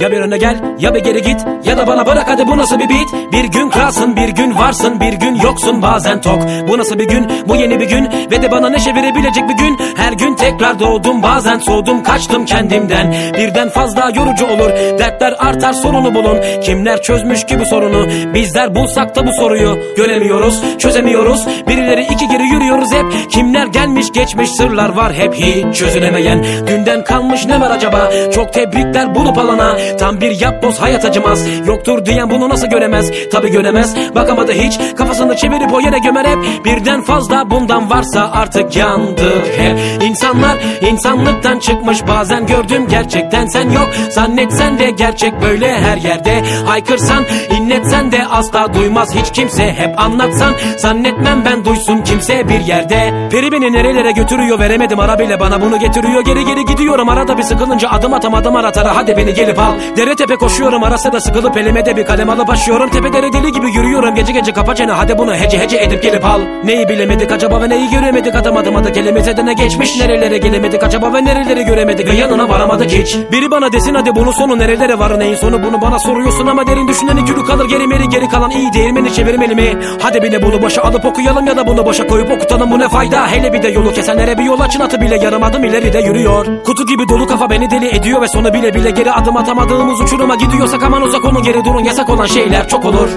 Ya bir öne gel ya bir geri git. Ya da bana bırak hadi bu nasıl bir beat? Bir gün kralsın bir gün varsın bir gün yoksun bazen tok. Bu nasıl bir gün? Bu yeni bir gün. Ve de bana neşe verebilecek bir gün. Her gün tekrar doğdum bazen soğudum kaçtım kendimden. Birden fazla yorucu olur Dertler artar sorunu bulun. Kimler çözmüş ki bu sorunu? Bizler bulsak da bu soruyu. Göremiyoruz çözemiyoruz. Birileri iki geri yürüyoruz hep. Kimler gelmiş geçmiş sırlar var hep Hiç çözülemeyen. Dünden kalmış ne var acaba? Çok tebrikler bulup alana Tam bir yapboz hayat acımaz. Yoktur diyen bunu nasıl göremez? Tabi göremez. Bakamadı hiç. Kafasını çevirip o yere gömer hep. Birden fazla bundan varsa artık yandık hep. İnsanlar insanlıktan çıkmış. Bazen gördüm gerçekten sen yok. Zannetsen de gerçek böyle her yerde. Haykırsan inletsen de asla duymaz. Hiç kimse Hep anlatsan. Zannetmem ben duysun kimse bir yerde. Peri beni nerelere götürüyor veremedim. Ara bile bana bunu getiriyor. Geri geri gidiyorum. Arada bir sıkılınca adım atamadım aratara hadi beni gelip al Dere tepe koşuyorum arası da sıkılıp elime de bir kalem alıp başlıyorum Tepe dere deli gibi yürüyorum gece gece kapa çene. Hadi bunu hece hece edip gelip al. Neyi bilemedik acaba ve neyi göremedik? Adım adım adı kelimize de ne geçmiş. Nerelere gelemedik acaba ve nereleri göremedik? Ve yanına varamadık hiç. Biri bana desin hadi bunun sonu nerelere var? Neyin sonu? Bunu bana soruyorsun ama derin düşünen iki kalır. Geri meri geri kalan iyi değirmeni çevirmeli mi? Hadi bile bunu boşa alıp okuyalım ya da bunu boşa koyup okutalım. Bu ne fayda? Hele bir de yolu kesenlere bir yol açın. Atı bile yarım adım ileride yürüyor. Kutu gibi dolu kafa beni deli ediyor ve sonu bile bile geri adım atamadığımız uçuruma gidiyorsak aman uzak olun geri durun. Yasak olan şeyler çok olur